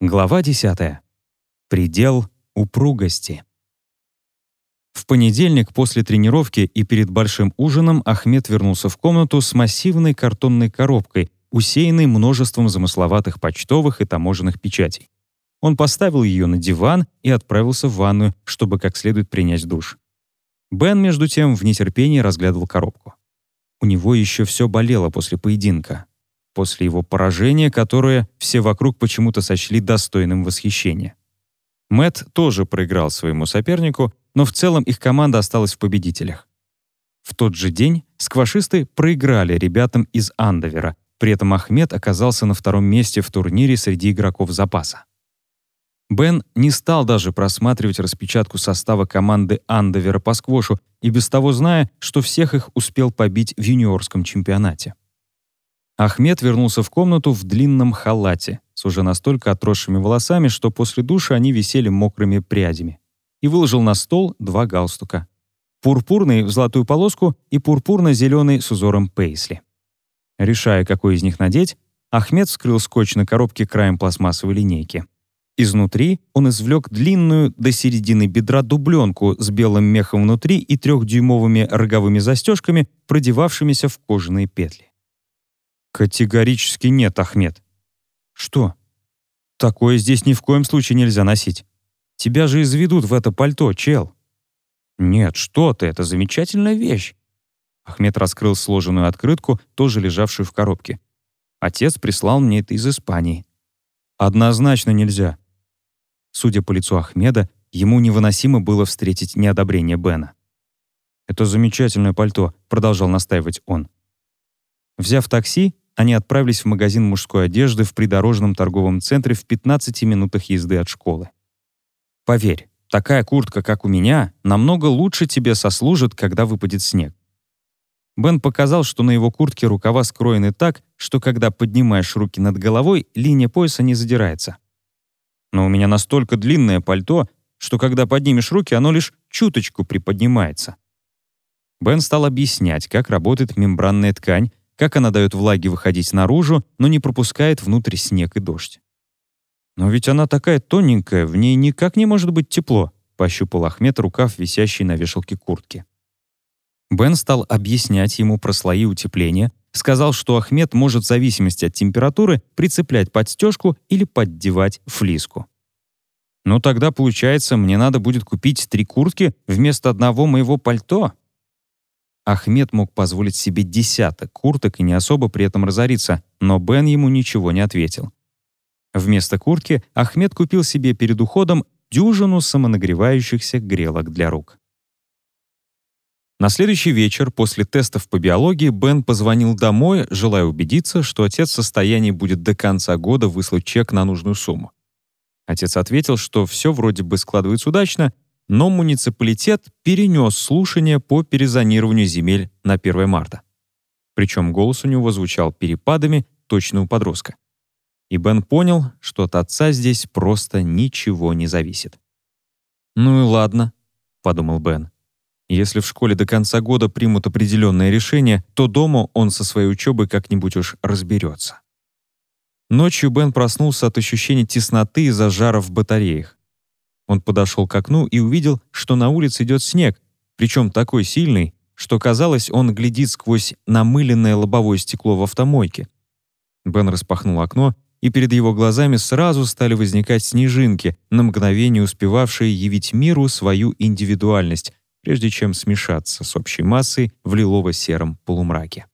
Глава 10. Предел упругости. В понедельник после тренировки и перед большим ужином Ахмед вернулся в комнату с массивной картонной коробкой, усеянной множеством замысловатых почтовых и таможенных печатей. Он поставил ее на диван и отправился в ванную, чтобы как следует принять душ. Бен, между тем, в нетерпении разглядывал коробку. У него еще все болело после поединка после его поражения, которое все вокруг почему-то сочли достойным восхищения. Мэт тоже проиграл своему сопернику, но в целом их команда осталась в победителях. В тот же день сквашисты проиграли ребятам из Андовера, при этом Ахмед оказался на втором месте в турнире среди игроков запаса. Бен не стал даже просматривать распечатку состава команды Андовера по сквошу и без того зная, что всех их успел побить в юниорском чемпионате. Ахмед вернулся в комнату в длинном халате с уже настолько отросшими волосами, что после душа они висели мокрыми прядями, и выложил на стол два галстука. Пурпурный в золотую полоску и пурпурно-зеленый с узором пейсли. Решая, какой из них надеть, Ахмед вскрыл скотч на коробке краем пластмассовой линейки. Изнутри он извлек длинную до середины бедра дубленку с белым мехом внутри и трехдюймовыми роговыми застежками, продевавшимися в кожаные петли. Категорически нет, Ахмед. Что? Такое здесь ни в коем случае нельзя носить. Тебя же изведут в это пальто, чел. Нет, что ты, это замечательная вещь. Ахмед раскрыл сложенную открытку, тоже лежавшую в коробке. Отец прислал мне это из Испании. Однозначно нельзя. Судя по лицу Ахмеда, ему невыносимо было встретить неодобрение Бена. «Это замечательное пальто», — продолжал настаивать он. Взяв такси, они отправились в магазин мужской одежды в придорожном торговом центре в 15 минутах езды от школы. «Поверь, такая куртка, как у меня, намного лучше тебе сослужит, когда выпадет снег». Бен показал, что на его куртке рукава скроены так, что когда поднимаешь руки над головой, линия пояса не задирается. Но у меня настолько длинное пальто, что когда поднимешь руки, оно лишь чуточку приподнимается. Бен стал объяснять, как работает мембранная ткань, как она дает влаге выходить наружу, но не пропускает внутрь снег и дождь. «Но ведь она такая тоненькая, в ней никак не может быть тепло», — пощупал Ахмед рукав, висящий на вешалке куртки. Бен стал объяснять ему про слои утепления, сказал, что Ахмед может в зависимости от температуры прицеплять подстежку или поддевать флиску. «Ну тогда, получается, мне надо будет купить три куртки вместо одного моего пальто?» Ахмед мог позволить себе десяток курток и не особо при этом разориться, но Бен ему ничего не ответил. Вместо куртки Ахмед купил себе перед уходом дюжину самонагревающихся грелок для рук. На следующий вечер после тестов по биологии Бен позвонил домой, желая убедиться, что отец в состоянии будет до конца года выслать чек на нужную сумму. Отец ответил, что все вроде бы складывается удачно, но муниципалитет перенес слушание по перезонированию земель на 1 марта. Причем голос у него звучал перепадами точно у подростка. И Бен понял, что от отца здесь просто ничего не зависит. «Ну и ладно», — подумал Бен. «Если в школе до конца года примут определенное решение, то дома он со своей учебой как-нибудь уж разберется». Ночью Бен проснулся от ощущения тесноты из-за жара в батареях. Он подошел к окну и увидел, что на улице идет снег, причем такой сильный, что казалось, он глядит сквозь намыленное лобовое стекло в автомойке. Бен распахнул окно, и перед его глазами сразу стали возникать снежинки, на мгновение успевавшие явить миру свою индивидуальность, прежде чем смешаться с общей массой в лилово-сером полумраке.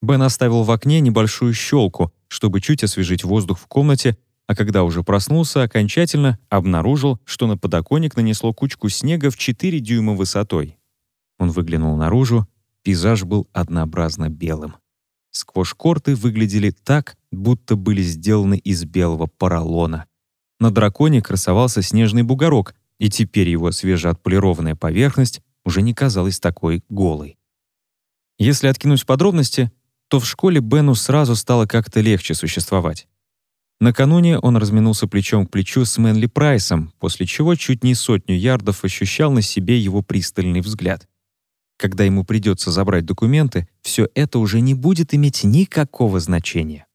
Бен оставил в окне небольшую щелку, чтобы чуть освежить воздух в комнате а когда уже проснулся, окончательно обнаружил, что на подоконник нанесло кучку снега в 4 дюйма высотой. Он выглянул наружу, пейзаж был однообразно белым. Сквош-корты выглядели так, будто были сделаны из белого поролона. На драконе красовался снежный бугорок, и теперь его свежеотполированная поверхность уже не казалась такой голой. Если откинуть подробности, то в школе Бену сразу стало как-то легче существовать. Накануне он разминулся плечом к плечу с Мэнли Прайсом, после чего чуть не сотню ярдов ощущал на себе его пристальный взгляд. Когда ему придется забрать документы, все это уже не будет иметь никакого значения.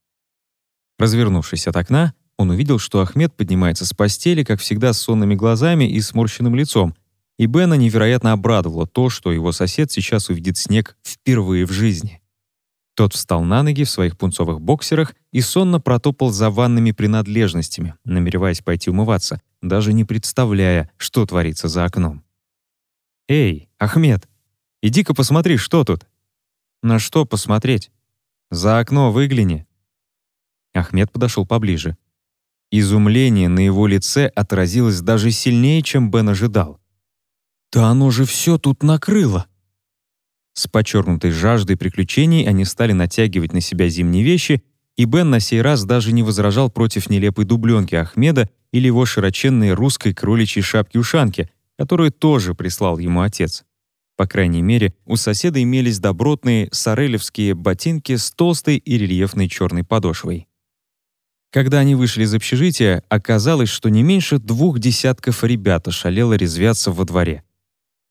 Развернувшись от окна, Он увидел, что Ахмед поднимается с постели, как всегда, с сонными глазами и сморщенным лицом, и Бена невероятно обрадовало то, что его сосед сейчас увидит снег впервые в жизни. Тот встал на ноги в своих пунцовых боксерах и сонно протопал за ванными принадлежностями, намереваясь пойти умываться, даже не представляя, что творится за окном. «Эй, Ахмед, иди-ка посмотри, что тут». «На что посмотреть?» «За окно выгляни». Ахмед подошел поближе. Изумление на его лице отразилось даже сильнее, чем Бен ожидал. «Да оно же все тут накрыло!» С подчеркнутой жаждой приключений они стали натягивать на себя зимние вещи, и Бен на сей раз даже не возражал против нелепой дубленки Ахмеда или его широченной русской кроличьей шапки-ушанки, которую тоже прислал ему отец. По крайней мере, у соседа имелись добротные сорелевские ботинки с толстой и рельефной черной подошвой. Когда они вышли из общежития, оказалось, что не меньше двух десятков ребят шалело резвятся во дворе.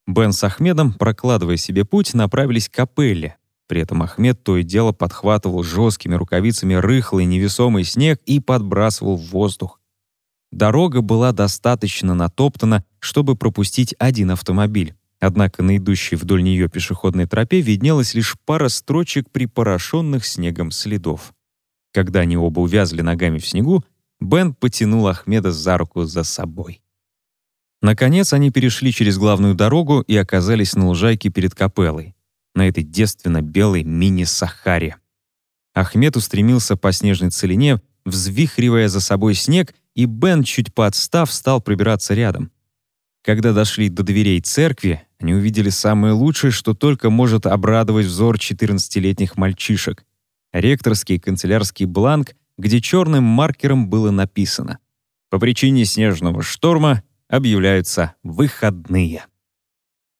Бен с Ахмедом, прокладывая себе путь, направились к капелле. При этом Ахмед то и дело подхватывал жесткими рукавицами рыхлый невесомый снег и подбрасывал в воздух. Дорога была достаточно натоптана, чтобы пропустить один автомобиль. Однако на идущей вдоль нее пешеходной тропе виднелась лишь пара строчек припорошенных снегом следов. Когда они оба увязли ногами в снегу, Бен потянул Ахмеда за руку за собой. Наконец они перешли через главную дорогу и оказались на лужайке перед капеллой, на этой девственно-белой мини-Сахаре. Ахмед устремился по снежной целине, взвихривая за собой снег, и Бен, чуть поотстав, стал пробираться рядом. Когда дошли до дверей церкви, они увидели самое лучшее, что только может обрадовать взор 14-летних мальчишек ректорский канцелярский бланк, где черным маркером было написано «По причине снежного шторма объявляются выходные».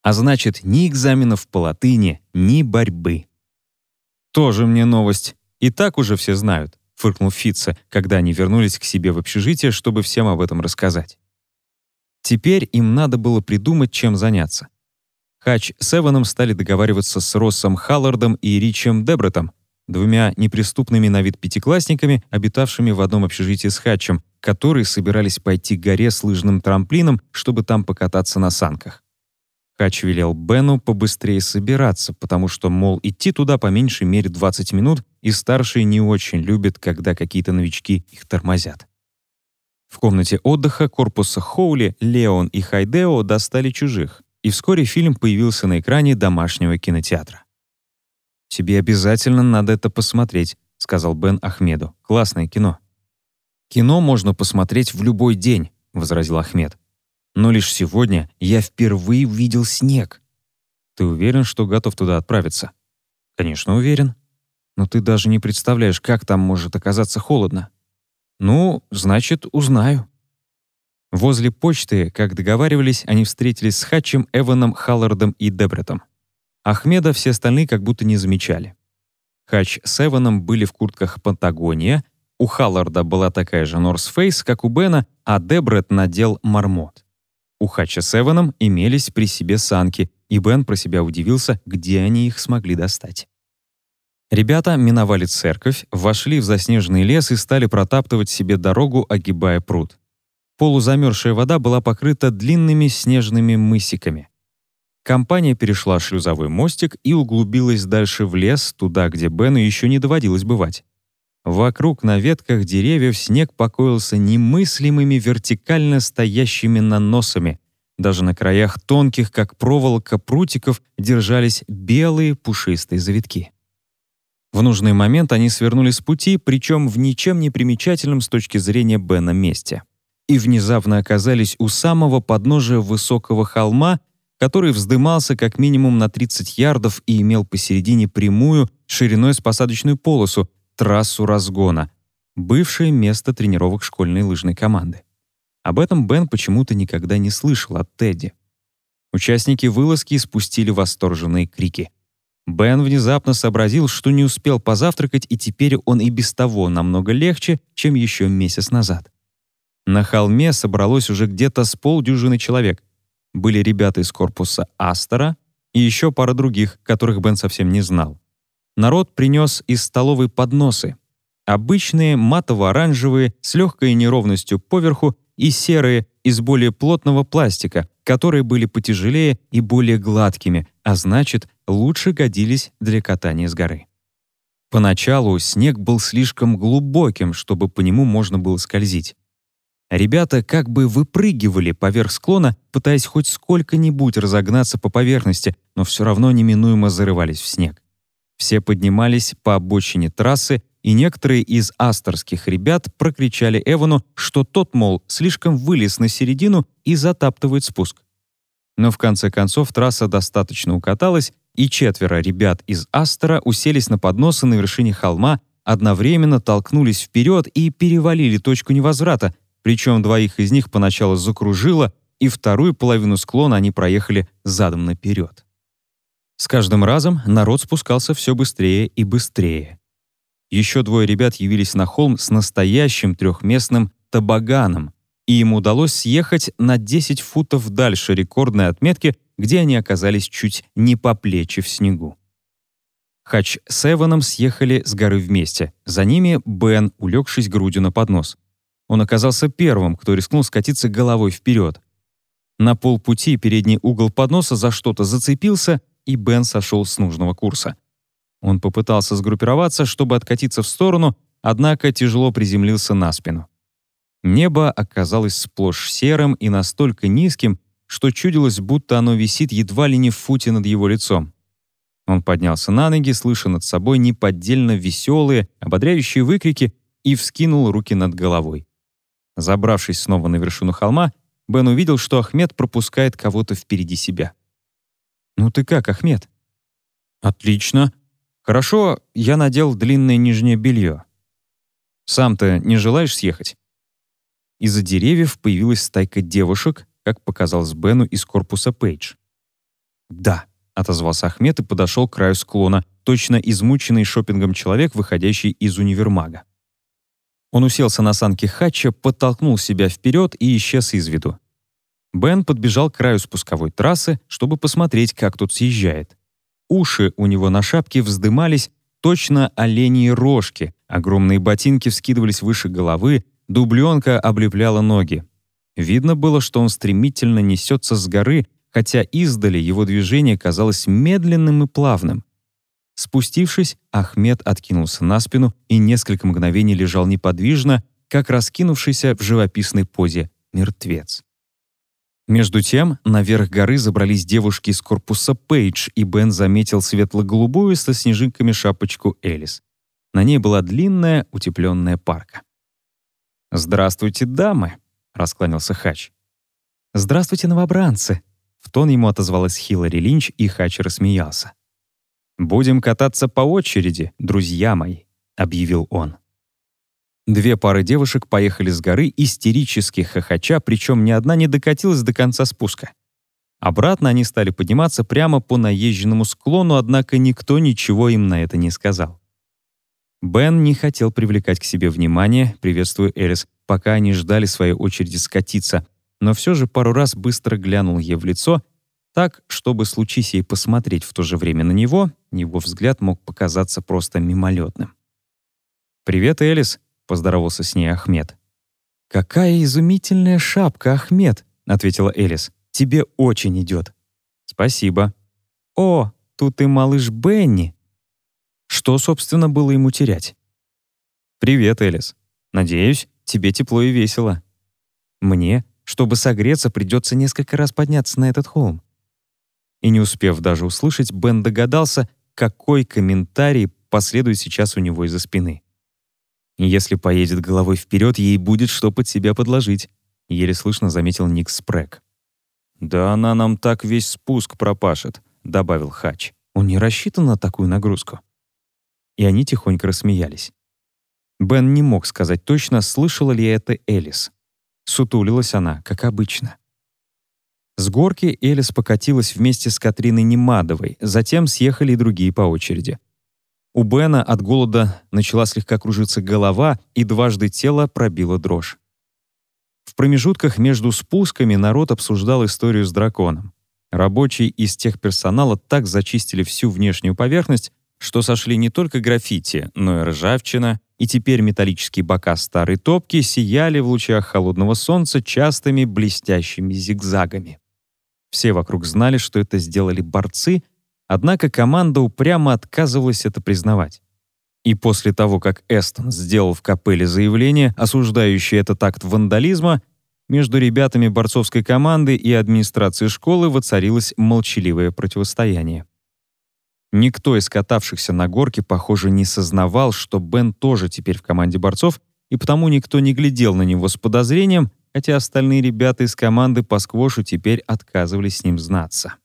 А значит, ни экзаменов по латыни, ни борьбы. «Тоже мне новость. И так уже все знают», — фыркнул Фитца, когда они вернулись к себе в общежитие, чтобы всем об этом рассказать. Теперь им надо было придумать, чем заняться. Хач с Эваном стали договариваться с Россом Халлардом и Ричем Дебретом, двумя неприступными на вид пятиклассниками, обитавшими в одном общежитии с Хатчем, которые собирались пойти к горе с лыжным трамплином, чтобы там покататься на санках. Хач велел Бену побыстрее собираться, потому что, мол, идти туда по меньшей мере 20 минут, и старшие не очень любят, когда какие-то новички их тормозят. В комнате отдыха корпуса Хоули Леон и Хайдео достали чужих, и вскоре фильм появился на экране домашнего кинотеатра. «Тебе обязательно надо это посмотреть», — сказал Бен Ахмеду. «Классное кино». «Кино можно посмотреть в любой день», — возразил Ахмед. «Но лишь сегодня я впервые увидел снег». «Ты уверен, что готов туда отправиться?» «Конечно, уверен. Но ты даже не представляешь, как там может оказаться холодно». «Ну, значит, узнаю». Возле почты, как договаривались, они встретились с Хатчем, Эваном, Халлардом и Дебретом. Ахмеда все остальные как будто не замечали. Хач с Эваном были в куртках Пантагония, у Халларда была такая же North Face, как у Бена, а Дебрет надел мармот. У Хача с Эваном имелись при себе санки, и Бен про себя удивился, где они их смогли достать. Ребята миновали церковь, вошли в заснеженный лес и стали протаптывать себе дорогу, огибая пруд. Полузамерзшая вода была покрыта длинными снежными мысиками. Компания перешла шлюзовой мостик и углубилась дальше в лес, туда, где Бену еще не доводилось бывать. Вокруг на ветках деревьев снег покоился немыслимыми вертикально стоящими наносами. Даже на краях тонких, как проволока, прутиков держались белые пушистые завитки. В нужный момент они свернули с пути, причем в ничем не примечательном с точки зрения Бена месте. И внезапно оказались у самого подножия высокого холма, который вздымался как минимум на 30 ярдов и имел посередине прямую, шириной с посадочную полосу, трассу разгона, бывшее место тренировок школьной лыжной команды. Об этом Бен почему-то никогда не слышал от Тедди. Участники вылазки спустили восторженные крики. Бен внезапно сообразил, что не успел позавтракать, и теперь он и без того намного легче, чем еще месяц назад. На холме собралось уже где-то с полдюжины человек, были ребята из корпуса Астера и еще пара других, которых Бен совсем не знал. Народ принес из столовой подносы. Обычные матово-оранжевые с легкой неровностью поверху и серые из более плотного пластика, которые были потяжелее и более гладкими, а значит, лучше годились для катания с горы. Поначалу снег был слишком глубоким, чтобы по нему можно было скользить. Ребята как бы выпрыгивали поверх склона, пытаясь хоть сколько-нибудь разогнаться по поверхности, но все равно неминуемо зарывались в снег. Все поднимались по обочине трассы, и некоторые из асторских ребят прокричали Эвану, что тот, мол, слишком вылез на середину и затаптывает спуск. Но в конце концов трасса достаточно укаталась, и четверо ребят из Астера уселись на подносы на вершине холма, одновременно толкнулись вперед и перевалили точку невозврата, причем двоих из них поначалу закружило, и вторую половину склона они проехали задом наперед. С каждым разом народ спускался все быстрее и быстрее. Еще двое ребят явились на холм с настоящим трехместным табаганом, и им удалось съехать на 10 футов дальше рекордной отметки, где они оказались чуть не по плечи в снегу. Хач с Эваном съехали с горы вместе. За ними Бен, улегшись грудью на поднос. Он оказался первым, кто рискнул скатиться головой вперед. На полпути передний угол подноса за что-то зацепился, и Бен сошел с нужного курса. Он попытался сгруппироваться, чтобы откатиться в сторону, однако тяжело приземлился на спину. Небо оказалось сплошь серым и настолько низким, что чудилось, будто оно висит едва ли не в футе над его лицом. Он поднялся на ноги, слыша над собой неподдельно веселые, ободряющие выкрики, и вскинул руки над головой. Забравшись снова на вершину холма, Бен увидел, что Ахмед пропускает кого-то впереди себя. «Ну ты как, Ахмед?» «Отлично. Хорошо, я надел длинное нижнее белье. Сам-то не желаешь съехать?» Из-за деревьев появилась стайка девушек, как показалось Бену из корпуса Пейдж. «Да», — отозвался Ахмед и подошел к краю склона, точно измученный шопингом человек, выходящий из универмага. Он уселся на санки хатча, подтолкнул себя вперед и исчез из виду. Бен подбежал к краю спусковой трассы, чтобы посмотреть, как тут съезжает. Уши у него на шапке вздымались, точно оленьи рожки, огромные ботинки вскидывались выше головы, дубленка облепляла ноги. Видно было, что он стремительно несется с горы, хотя издали его движение казалось медленным и плавным. Спустившись, Ахмед откинулся на спину и несколько мгновений лежал неподвижно, как раскинувшийся в живописной позе мертвец. Между тем, наверх горы забрались девушки из корпуса Пейдж, и Бен заметил светло-голубую со снежинками шапочку Элис. На ней была длинная утепленная парка. «Здравствуйте, дамы!» — раскланялся Хач. «Здравствуйте, новобранцы!» — в тон ему отозвалась Хиллари Линч, и Хач рассмеялся. «Будем кататься по очереди, друзья мои», — объявил он. Две пары девушек поехали с горы истерически хохоча, причем ни одна не докатилась до конца спуска. Обратно они стали подниматься прямо по наезженному склону, однако никто ничего им на это не сказал. Бен не хотел привлекать к себе внимание, приветствуя Элис, пока они ждали своей очереди скатиться, но все же пару раз быстро глянул ей в лицо, так, чтобы случись ей посмотреть в то же время на него, его взгляд мог показаться просто мимолетным. «Привет, Элис», поздоровался с ней Ахмед. «Какая изумительная шапка, Ахмед!» — ответила Элис. «Тебе очень идет». «Спасибо». «О, тут и малыш Бенни!» Что, собственно, было ему терять? «Привет, Элис. Надеюсь, тебе тепло и весело. Мне, чтобы согреться, придется несколько раз подняться на этот холм». И не успев даже услышать, Бен догадался, какой комментарий последует сейчас у него из-за спины. Если поедет головой вперед, ей будет что под себя подложить», — еле слышно заметил Ник Спрэг. «Да она нам так весь спуск пропашет», — добавил Хач. «Он не рассчитан на такую нагрузку». И они тихонько рассмеялись. Бен не мог сказать точно, слышала ли это Элис. Сутулилась она, как обычно. С горки Элис покатилась вместе с Катриной Немадовой, затем съехали и другие по очереди. У Бена от голода начала слегка кружиться голова, и дважды тело пробило дрожь. В промежутках между спусками народ обсуждал историю с драконом. Рабочие из техперсонала так зачистили всю внешнюю поверхность, что сошли не только граффити, но и ржавчина, и теперь металлические бока старой топки сияли в лучах холодного солнца частыми блестящими зигзагами. Все вокруг знали, что это сделали борцы, однако команда упрямо отказывалась это признавать. И после того, как Эстон сделал в капелле заявление, осуждающее этот акт вандализма, между ребятами борцовской команды и администрации школы воцарилось молчаливое противостояние. Никто из катавшихся на горке, похоже, не сознавал, что Бен тоже теперь в команде борцов, и потому никто не глядел на него с подозрением, хотя остальные ребята из команды по сквошу теперь отказывались с ним знаться.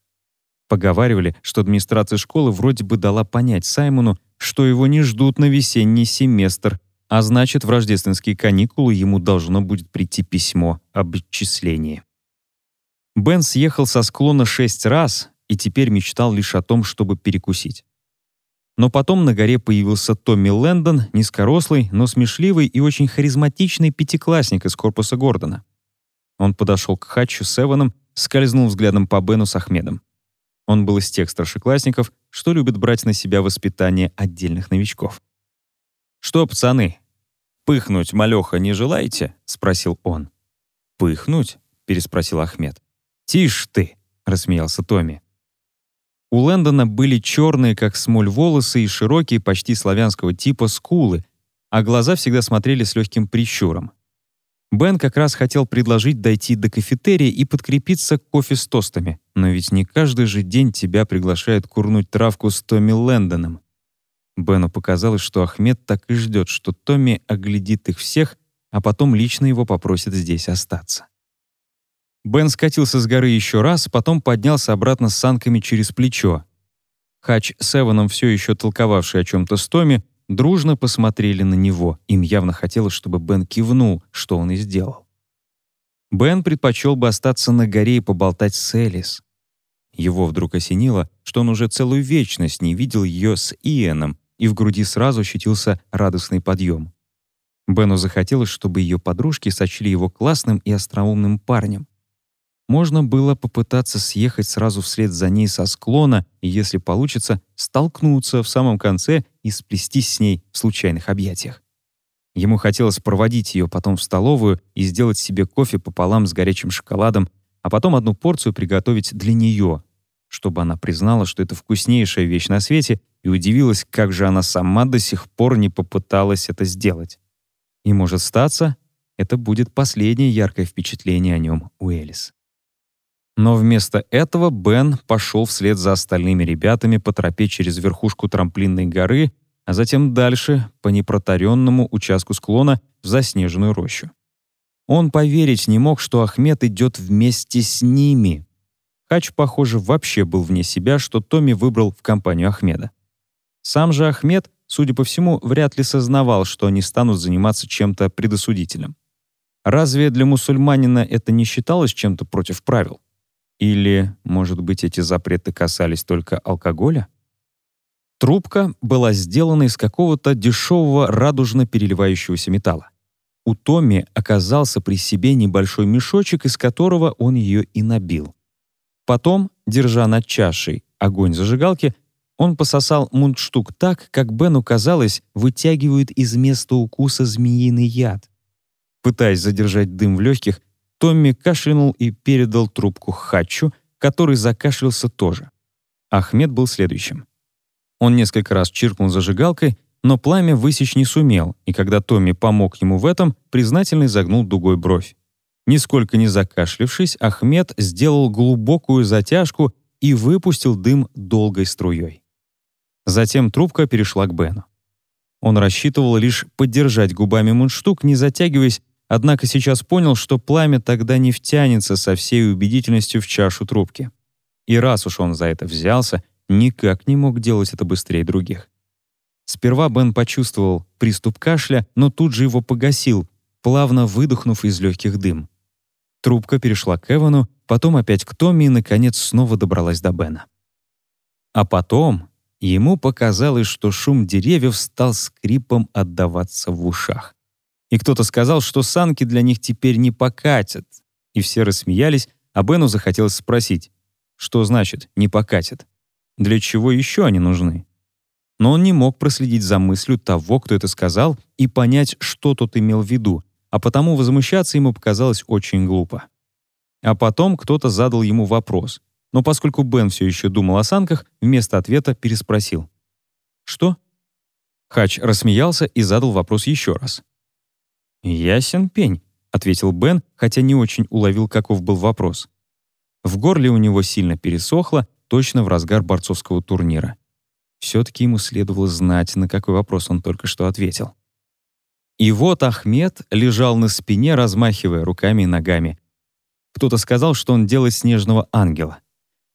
Поговаривали, что администрация школы вроде бы дала понять Саймону, что его не ждут на весенний семестр, а значит, в рождественские каникулы ему должно будет прийти письмо об отчислении. Бен съехал со склона шесть раз и теперь мечтал лишь о том, чтобы перекусить. Но потом на горе появился Томми Лэндон, низкорослый, но смешливый и очень харизматичный пятиклассник из корпуса Гордона. Он подошел к Хатчу с Эваном, скользнул взглядом по Бену с Ахмедом. Он был из тех старшеклассников, что любят брать на себя воспитание отдельных новичков. «Что, пацаны, пыхнуть малёха не желаете?» — спросил он. «Пыхнуть?» — переспросил Ахмед. «Тише ты!» — рассмеялся Томми. У Лэндона были черные, как смоль, волосы и широкие, почти славянского типа, скулы, а глаза всегда смотрели с легким прищуром. Бен как раз хотел предложить дойти до кафетерия и подкрепиться кофе с тостами, но ведь не каждый же день тебя приглашают курнуть травку с Томми Лэндоном. Бену показалось, что Ахмед так и ждет, что Томми оглядит их всех, а потом лично его попросит здесь остаться. Бен скатился с горы еще раз, потом поднялся обратно с санками через плечо. Хач с Эваном, все еще толковавший о чем-то с Томми, дружно посмотрели на него. Им явно хотелось, чтобы Бен кивнул, что он и сделал. Бен предпочел бы остаться на горе и поболтать с Элис. Его вдруг осенило, что он уже целую вечность не видел ее с Иэном, и в груди сразу ощутился радостный подъем. Бену захотелось, чтобы ее подружки сочли его классным и остроумным парнем. Можно было попытаться съехать сразу вслед за ней со склона и, если получится, столкнуться в самом конце и сплестись с ней в случайных объятиях. Ему хотелось проводить ее потом в столовую и сделать себе кофе пополам с горячим шоколадом, а потом одну порцию приготовить для нее, чтобы она признала, что это вкуснейшая вещь на свете, и удивилась, как же она сама до сих пор не попыталась это сделать. И, может статься, это будет последнее яркое впечатление о нем у Элис. Но вместо этого Бен пошел вслед за остальными ребятами по тропе через верхушку трамплинной горы, а затем дальше по непротаренному участку склона в заснеженную рощу. Он поверить не мог, что Ахмед идет вместе с ними. Хач, похоже, вообще был вне себя, что Томми выбрал в компанию Ахмеда. Сам же Ахмед, судя по всему, вряд ли сознавал, что они станут заниматься чем-то предосудительным. Разве для мусульманина это не считалось чем-то против правил? Или, может быть, эти запреты касались только алкоголя? Трубка была сделана из какого-то дешевого радужно переливающегося металла. У Томми оказался при себе небольшой мешочек, из которого он ее и набил. Потом, держа над чашей огонь зажигалки, он пососал мундштук так, как Бену казалось, вытягивают из места укуса змеиный яд. Пытаясь задержать дым в легких, Томми кашлянул и передал трубку Хачу, который закашлялся тоже. Ахмед был следующим. Он несколько раз чиркнул зажигалкой, но пламя высечь не сумел, и когда Томми помог ему в этом, признательно загнул дугой бровь. Нисколько не закашлившись, Ахмед сделал глубокую затяжку и выпустил дым долгой струей. Затем трубка перешла к Бену. Он рассчитывал лишь поддержать губами мундштук, не затягиваясь, Однако сейчас понял, что пламя тогда не втянется со всей убедительностью в чашу трубки. И раз уж он за это взялся, никак не мог делать это быстрее других. Сперва Бен почувствовал приступ кашля, но тут же его погасил, плавно выдохнув из легких дым. Трубка перешла к Эвану, потом опять к Томми и, наконец, снова добралась до Бена. А потом ему показалось, что шум деревьев стал скрипом отдаваться в ушах. И кто-то сказал, что санки для них теперь не покатят. И все рассмеялись, а Бену захотелось спросить, что значит «не покатят»? Для чего еще они нужны? но он не мог проследить за мыслью того, кто это сказал, и понять, что тот имел в виду, а потому возмущаться ему показалось очень глупо. А потом кто-то задал ему вопрос, но поскольку Бен все еще думал о санках, вместо ответа переспросил. «Что?» Хач рассмеялся и задал вопрос еще раз. «Ясен пень», — ответил Бен, хотя не очень уловил, каков был вопрос. В горле у него сильно пересохло, точно в разгар борцовского турнира. Все-таки ему следовало знать, на какой вопрос он только что ответил. И вот Ахмед лежал на спине, размахивая руками и ногами. Кто-то сказал, что он делает снежного ангела.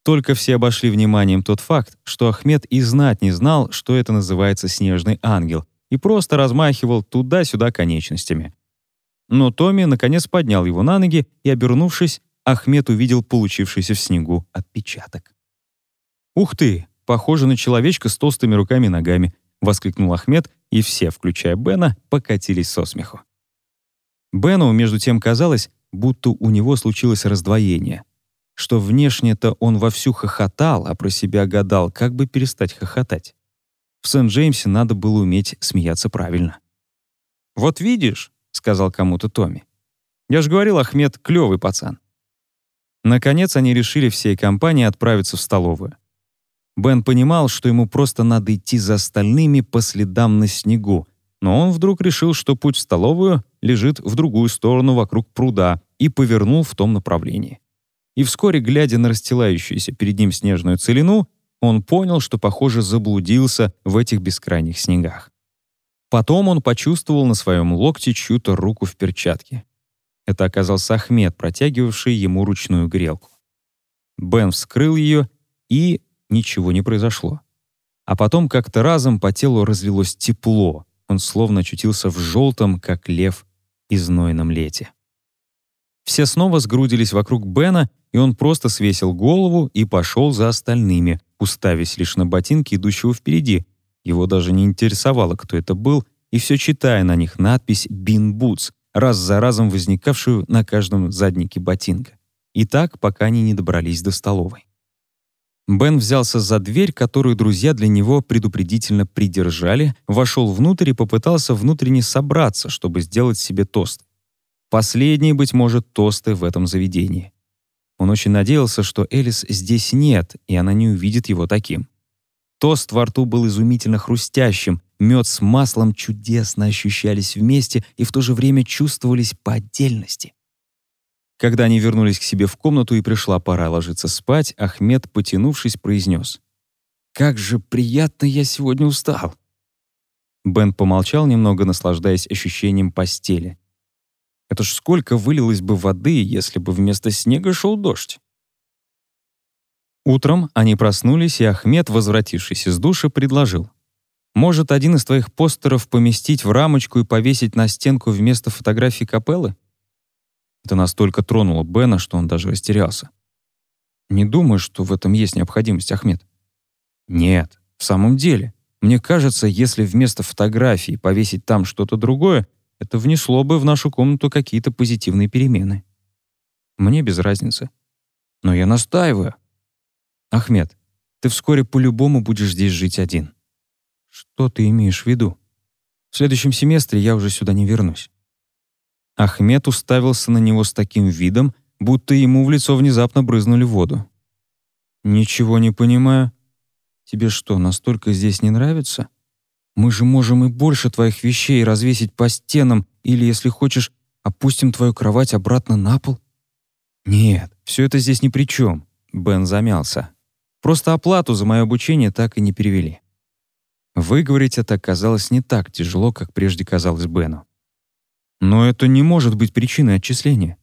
Только все обошли вниманием тот факт, что Ахмед и знать не знал, что это называется снежный ангел, и просто размахивал туда-сюда конечностями. Но Томми наконец поднял его на ноги, и, обернувшись, Ахмед увидел получившийся в снегу отпечаток. «Ух ты! Похоже на человечка с толстыми руками и ногами», — воскликнул Ахмед, и все, включая Бена, покатились со смеху. Бену, между тем, казалось, будто у него случилось раздвоение, что внешне-то он вовсю хохотал, а про себя гадал, как бы перестать хохотать. В Сент-Джеймсе надо было уметь смеяться правильно. «Вот видишь», — сказал кому-то Томми. «Я же говорил, Ахмед — клёвый пацан». Наконец они решили всей компанией отправиться в столовую. Бен понимал, что ему просто надо идти за остальными по следам на снегу, но он вдруг решил, что путь в столовую лежит в другую сторону вокруг пруда и повернул в том направлении. И вскоре, глядя на расстилающуюся перед ним снежную целину, он понял, что, похоже, заблудился в этих бескрайних снегах. Потом он почувствовал на своем локте чью-то руку в перчатке. Это оказался Ахмед, протягивавший ему ручную грелку. Бен вскрыл ее, и ничего не произошло. А потом как-то разом по телу развелось тепло, он словно очутился в желтом, как лев, и лете. Все снова сгрудились вокруг Бена, и он просто свесил голову и пошел за остальными, уставясь лишь на ботинки идущего впереди. Его даже не интересовало, кто это был, и все читая на них надпись «Бин Бутс», раз за разом возникавшую на каждом заднике ботинка. И так, пока они не добрались до столовой. Бен взялся за дверь, которую друзья для него предупредительно придержали, вошел внутрь и попытался внутренне собраться, чтобы сделать себе тост. Последние, быть может, тосты в этом заведении. Он очень надеялся, что Элис здесь нет, и она не увидит его таким. Тост во рту был изумительно хрустящим, мед с маслом чудесно ощущались вместе и в то же время чувствовались по отдельности. Когда они вернулись к себе в комнату и пришла пора ложиться спать, Ахмед, потянувшись, произнес. «Как же приятно я сегодня устал!» Бен помолчал немного, наслаждаясь ощущением постели. Это ж сколько вылилось бы воды, если бы вместо снега шел дождь. Утром они проснулись, и Ахмед, возвратившись из душа, предложил. «Может, один из твоих постеров поместить в рамочку и повесить на стенку вместо фотографии капеллы?» Это настолько тронуло Бена, что он даже растерялся. «Не думаю, что в этом есть необходимость, Ахмед». «Нет, в самом деле. Мне кажется, если вместо фотографии повесить там что-то другое, это внесло бы в нашу комнату какие-то позитивные перемены. Мне без разницы. Но я настаиваю. Ахмед, ты вскоре по-любому будешь здесь жить один. Что ты имеешь в виду? В следующем семестре я уже сюда не вернусь. Ахмед уставился на него с таким видом, будто ему в лицо внезапно брызнули воду. «Ничего не понимаю. Тебе что, настолько здесь не нравится? Мы же можем и больше твоих вещей развесить по стенам или, если хочешь, опустим твою кровать обратно на пол». «Нет, все это здесь ни при чем», — Бен замялся. «Просто оплату за мое обучение так и не перевели». Выговорить это оказалось не так тяжело, как прежде казалось Бену. Но это не может быть причиной отчисления.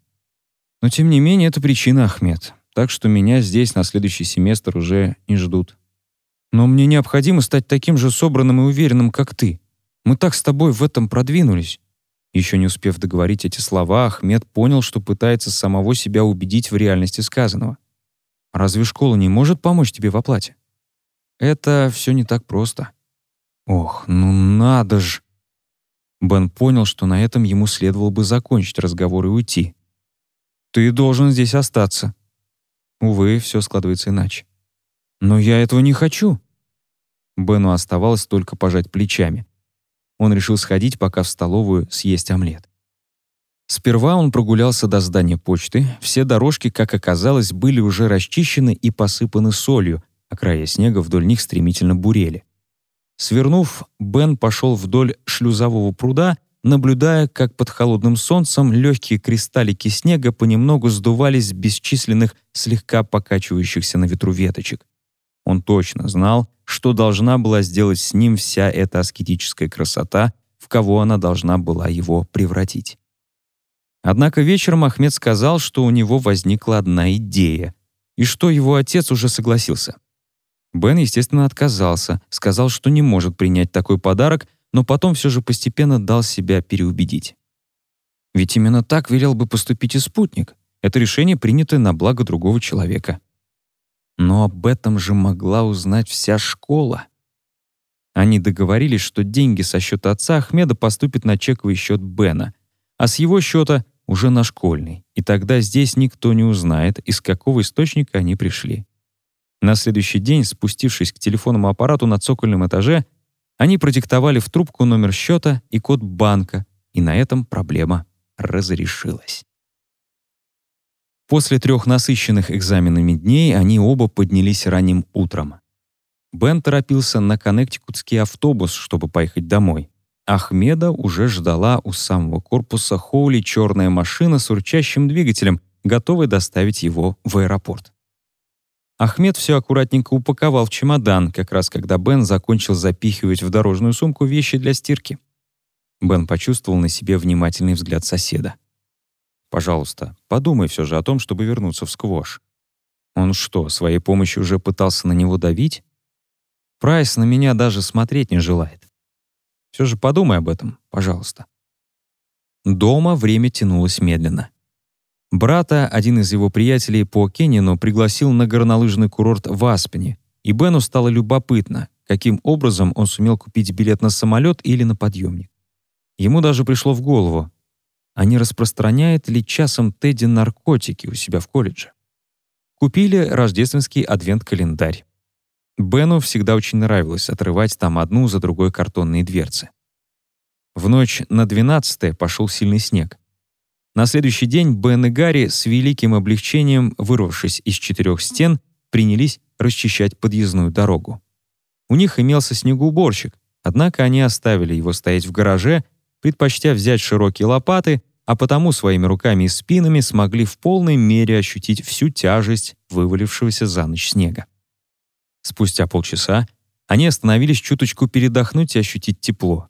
Но тем не менее, это причина, Ахмед. Так что меня здесь на следующий семестр уже не ждут. Но мне необходимо стать таким же собранным и уверенным, как ты. Мы так с тобой в этом продвинулись. Еще не успев договорить эти слова, Ахмед понял, что пытается самого себя убедить в реальности сказанного. Разве школа не может помочь тебе в оплате? Это все не так просто. Ох, ну надо ж! Бен понял, что на этом ему следовало бы закончить разговор и уйти. «Ты должен здесь остаться». Увы, все складывается иначе. «Но я этого не хочу». Бену оставалось только пожать плечами. Он решил сходить пока в столовую съесть омлет. Сперва он прогулялся до здания почты. Все дорожки, как оказалось, были уже расчищены и посыпаны солью, а края снега вдоль них стремительно бурели. Свернув, Бен пошел вдоль шлюзового пруда, наблюдая, как под холодным солнцем легкие кристаллики снега понемногу сдувались с бесчисленных, слегка покачивающихся на ветру веточек. Он точно знал, что должна была сделать с ним вся эта аскетическая красота, в кого она должна была его превратить. Однако вечером Ахмед сказал, что у него возникла одна идея, и что его отец уже согласился. Бен, естественно, отказался, сказал, что не может принять такой подарок, но потом все же постепенно дал себя переубедить. Ведь именно так велел бы поступить и спутник. Это решение принято на благо другого человека. Но об этом же могла узнать вся школа. Они договорились, что деньги со счета отца Ахмеда поступят на чековый счет Бена, а с его счета уже на школьный, и тогда здесь никто не узнает, из какого источника они пришли. На следующий день, спустившись к телефонному аппарату на цокольном этаже, они продиктовали в трубку номер счета и код банка, и на этом проблема разрешилась. После трех насыщенных экзаменами дней они оба поднялись ранним утром. Бен торопился на коннектикутский автобус, чтобы поехать домой. Ахмеда уже ждала у самого корпуса Хоули черная машина с урчащим двигателем, готовая доставить его в аэропорт. Ахмед все аккуратненько упаковал в чемодан, как раз когда Бен закончил запихивать в дорожную сумку вещи для стирки. Бен почувствовал на себе внимательный взгляд соседа. Пожалуйста, подумай все же о том, чтобы вернуться в сквош. Он что, своей помощью уже пытался на него давить? Прайс на меня даже смотреть не желает. Все же подумай об этом, пожалуйста. Дома время тянулось медленно. Брата, один из его приятелей по Кеннину, пригласил на горнолыжный курорт в Аспене, и Бену стало любопытно, каким образом он сумел купить билет на самолет или на подъемник. Ему даже пришло в голову, а не распространяет ли часом Тедди наркотики у себя в колледже. Купили рождественский адвент-календарь. Бену всегда очень нравилось отрывать там одну за другой картонные дверцы. В ночь на 12 пошел сильный снег. На следующий день Бен и Гарри с великим облегчением, вырвавшись из четырех стен, принялись расчищать подъездную дорогу. У них имелся снегоуборщик, однако они оставили его стоять в гараже, предпочтя взять широкие лопаты а потому своими руками и спинами смогли в полной мере ощутить всю тяжесть вывалившегося за ночь снега. Спустя полчаса они остановились чуточку передохнуть и ощутить тепло.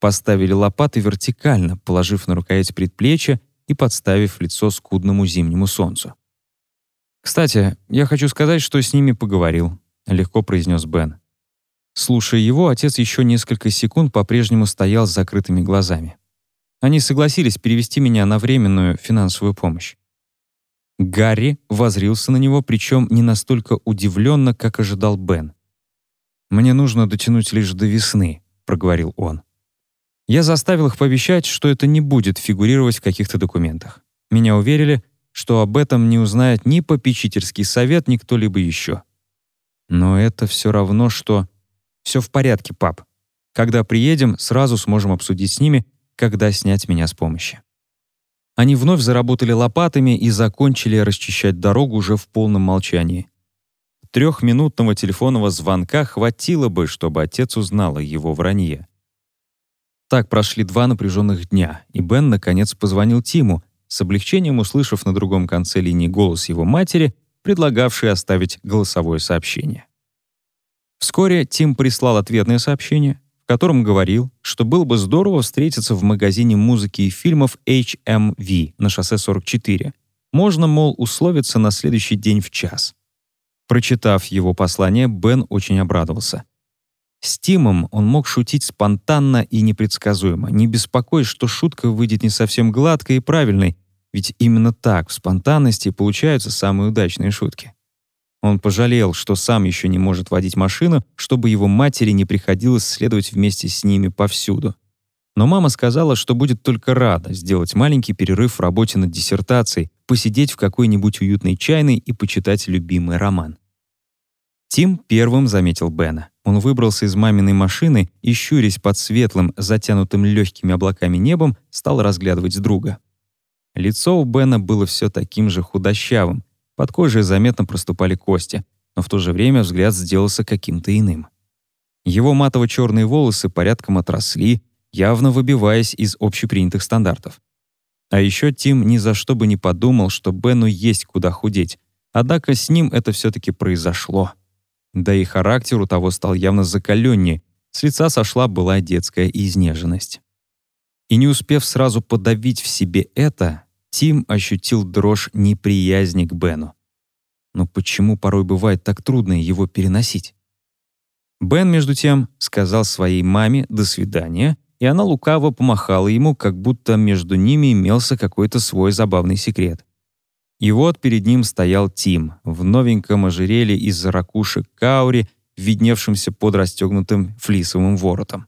Поставили лопаты вертикально, положив на рукоять предплечья и подставив лицо скудному зимнему солнцу. «Кстати, я хочу сказать, что с ними поговорил», — легко произнес Бен. Слушая его, отец еще несколько секунд по-прежнему стоял с закрытыми глазами. Они согласились перевести меня на временную финансовую помощь. Гарри возрился на него, причем не настолько удивленно, как ожидал Бен. «Мне нужно дотянуть лишь до весны», — проговорил он. Я заставил их пообещать, что это не будет фигурировать в каких-то документах. Меня уверили, что об этом не узнает ни попечительский совет, ни кто-либо еще. Но это все равно, что... Все в порядке, пап. Когда приедем, сразу сможем обсудить с ними, когда снять меня с помощи. Они вновь заработали лопатами и закончили расчищать дорогу уже в полном молчании. Трехминутного телефонного звонка хватило бы, чтобы отец узнал о его вранье. Так прошли два напряженных дня, и Бен наконец позвонил Тиму, с облегчением услышав на другом конце линии голос его матери, предлагавшей оставить голосовое сообщение. Вскоре Тим прислал ответное сообщение, котором говорил, что было бы здорово встретиться в магазине музыки и фильмов HMV на шоссе 44. Можно, мол, условиться на следующий день в час. Прочитав его послание, Бен очень обрадовался. С Тимом он мог шутить спонтанно и непредсказуемо, не беспокоясь, что шутка выйдет не совсем гладкой и правильной, ведь именно так в спонтанности получаются самые удачные шутки. Он пожалел, что сам еще не может водить машину, чтобы его матери не приходилось следовать вместе с ними повсюду. Но мама сказала, что будет только рада сделать маленький перерыв в работе над диссертацией, посидеть в какой-нибудь уютной чайной и почитать любимый роман. Тим первым заметил Бена. он выбрался из маминой машины и, щурясь под светлым, затянутым легкими облаками небом, стал разглядывать друга. Лицо у Бена было все таким же худощавым, под кожей заметно проступали кости, но в то же время взгляд сделался каким-то иным. Его матово-черные волосы порядком отросли, явно выбиваясь из общепринятых стандартов. А еще Тим ни за что бы не подумал, что Бену есть куда худеть, однако с ним это все-таки произошло. Да и характер у того стал явно закаленнее, с лица сошла была детская изнеженность. И не успев сразу подавить в себе это, Тим ощутил дрожь неприязни к Бену. Но почему порой бывает так трудно его переносить? Бен, между тем, сказал своей маме «до свидания», и она лукаво помахала ему, как будто между ними имелся какой-то свой забавный секрет. И вот перед ним стоял Тим в новеньком ожерелье из ракушек каури, видневшемся под расстегнутым флисовым воротом.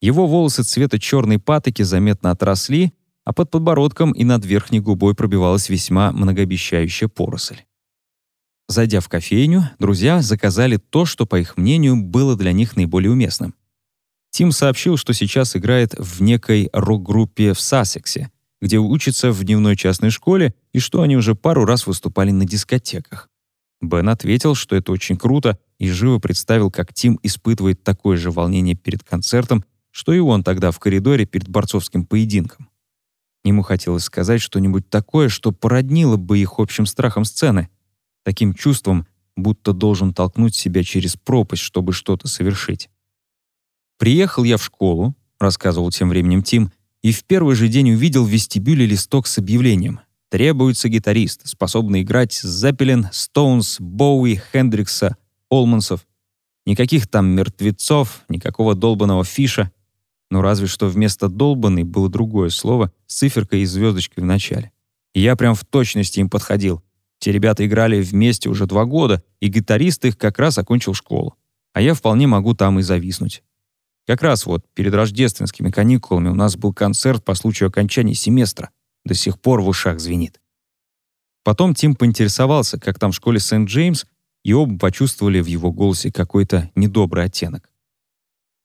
Его волосы цвета черной патоки заметно отросли, а под подбородком и над верхней губой пробивалась весьма многообещающая поросль. Зайдя в кофейню, друзья заказали то, что, по их мнению, было для них наиболее уместным. Тим сообщил, что сейчас играет в некой рок-группе в Сассексе, где учится в дневной частной школе и что они уже пару раз выступали на дискотеках. Бен ответил, что это очень круто, и живо представил, как Тим испытывает такое же волнение перед концертом, что и он тогда в коридоре перед борцовским поединком. Ему хотелось сказать что-нибудь такое, что породнило бы их общим страхом сцены, таким чувством, будто должен толкнуть себя через пропасть, чтобы что-то совершить. «Приехал я в школу», — рассказывал тем временем Тим, и в первый же день увидел в вестибюле листок с объявлением. Требуется гитарист, способный играть Зеппелин, Стоунс, Боуи, Хендрикса, Олмансов. Никаких там мертвецов, никакого долбанного фиша. Но разве что вместо «долбанный» было другое слово с циферкой и звездочкой в начале. И я прям в точности им подходил. Те ребята играли вместе уже два года, и гитарист их как раз окончил школу. А я вполне могу там и зависнуть. Как раз вот перед рождественскими каникулами у нас был концерт по случаю окончания семестра. До сих пор в ушах звенит. Потом Тим поинтересовался, как там в школе Сент-Джеймс, и оба почувствовали в его голосе какой-то недобрый оттенок.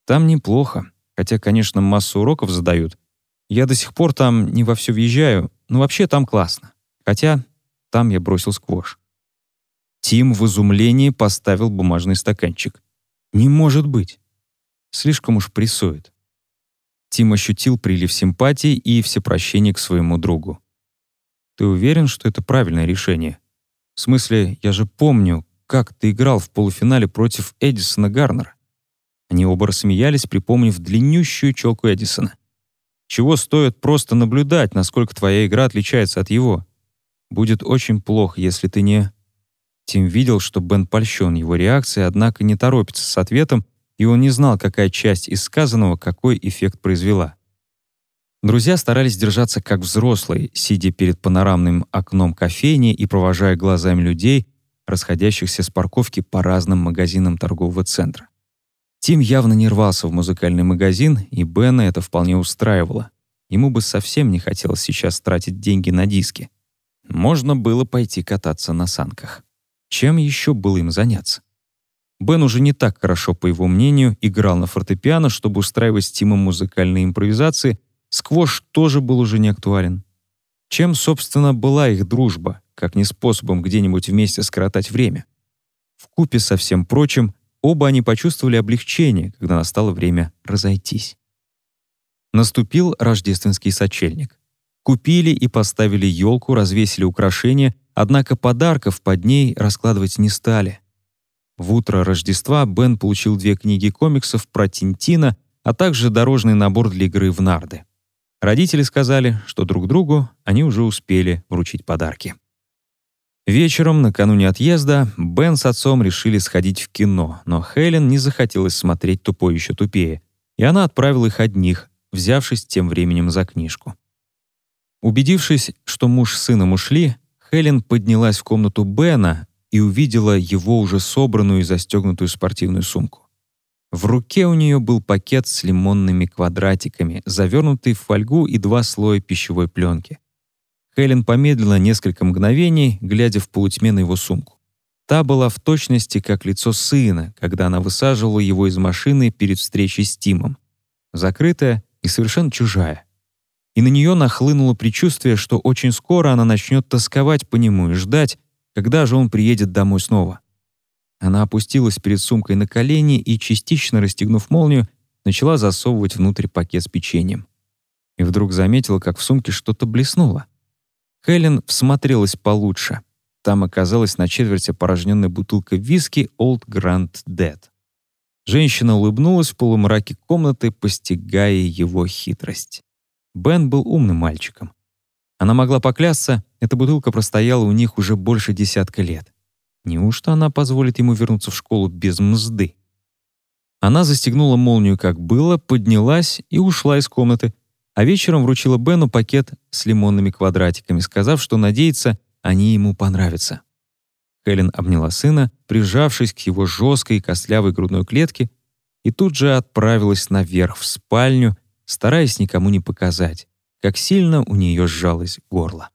Там неплохо, хотя, конечно, массу уроков задают. Я до сих пор там не во все въезжаю, но вообще там классно. Хотя там я бросил сквош. Тим в изумлении поставил бумажный стаканчик. «Не может быть!» Слишком уж прессует. Тим ощутил прилив симпатии и всепрощения к своему другу. «Ты уверен, что это правильное решение? В смысле, я же помню, как ты играл в полуфинале против Эдисона Гарнера». Они оба рассмеялись, припомнив длиннющую челку Эдисона. «Чего стоит просто наблюдать, насколько твоя игра отличается от его? Будет очень плохо, если ты не...» Тим видел, что Бен польщен его реакцией, однако не торопится с ответом и он не знал, какая часть из сказанного какой эффект произвела. Друзья старались держаться как взрослые, сидя перед панорамным окном кофейни и провожая глазами людей, расходящихся с парковки по разным магазинам торгового центра. Тим явно не рвался в музыкальный магазин, и Бена это вполне устраивало. Ему бы совсем не хотелось сейчас тратить деньги на диски. Можно было пойти кататься на санках. Чем еще было им заняться? Бен уже не так хорошо, по его мнению, играл на фортепиано, чтобы устраивать с Тимом музыкальные импровизации, сквош тоже был уже не актуален. Чем, собственно, была их дружба, как не способом где-нибудь вместе скоротать время? В купе со всем прочим, оба они почувствовали облегчение, когда настало время разойтись. Наступил рождественский сочельник. Купили и поставили елку, развесили украшения, однако подарков под ней раскладывать не стали — в утро Рождества Бен получил две книги комиксов про Тинтина, а также дорожный набор для игры в нарды. Родители сказали, что друг другу они уже успели вручить подарки. Вечером, накануне отъезда, Бен с отцом решили сходить в кино, но Хелен не захотелось смотреть «Тупой еще тупее», и она отправила их одних, взявшись тем временем за книжку. Убедившись, что муж с сыном ушли, Хелен поднялась в комнату Бена, и увидела его уже собранную и застегнутую спортивную сумку. В руке у нее был пакет с лимонными квадратиками, завернутый в фольгу и два слоя пищевой пленки. Хелен помедлила несколько мгновений, глядя в полутьме на его сумку. Та была в точности как лицо сына, когда она высаживала его из машины перед встречей с Тимом. Закрытая и совершенно чужая. И на нее нахлынуло предчувствие, что очень скоро она начнет тосковать по нему и ждать, когда же он приедет домой снова. Она опустилась перед сумкой на колени и, частично расстегнув молнию, начала засовывать внутрь пакет с печеньем. И вдруг заметила, как в сумке что-то блеснуло. Хелен всмотрелась получше. Там оказалась на четверть опорожненная бутылка виски Old Grand Dead. Женщина улыбнулась в полумраке комнаты, постигая его хитрость. Бен был умным мальчиком. Она могла поклясться, эта бутылка простояла у них уже больше десятка лет. Неужто она позволит ему вернуться в школу без мзды? Она застегнула молнию, как было, поднялась и ушла из комнаты, а вечером вручила Бену пакет с лимонными квадратиками, сказав, что надеется, они ему понравятся. Хелен обняла сына, прижавшись к его жесткой костлявой грудной клетке, и тут же отправилась наверх в спальню, стараясь никому не показать, как сильно у нее сжалось горло.